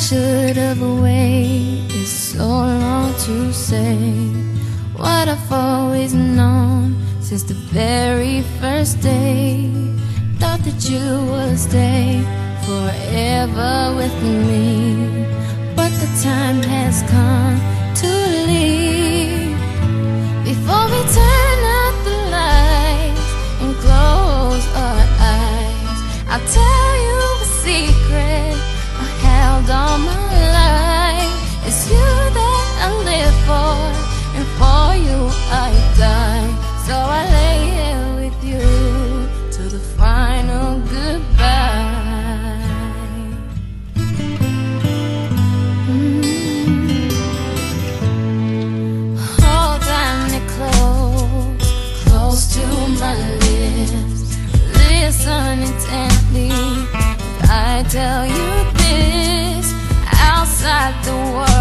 should have waited so long to say what I've always known since the very first day. Thought that you would stay forever with me, but the time has come. Tell you this outside the world?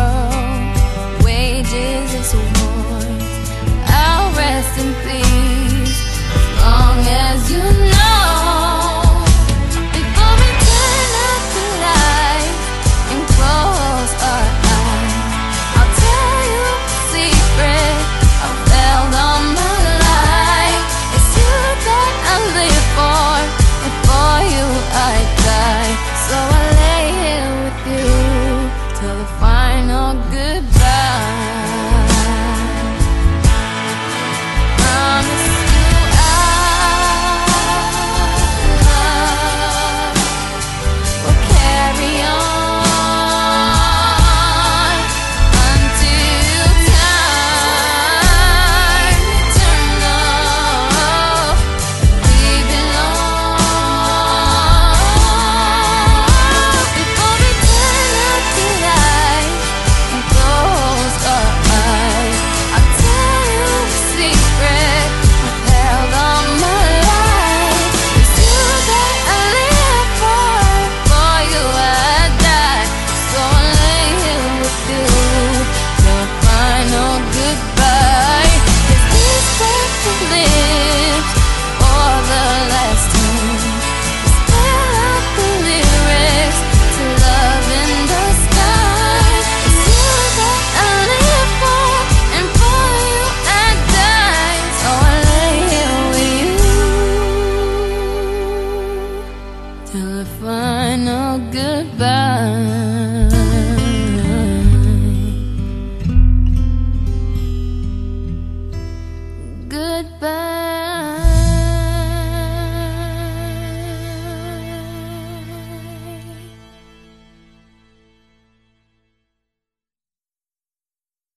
goodbye.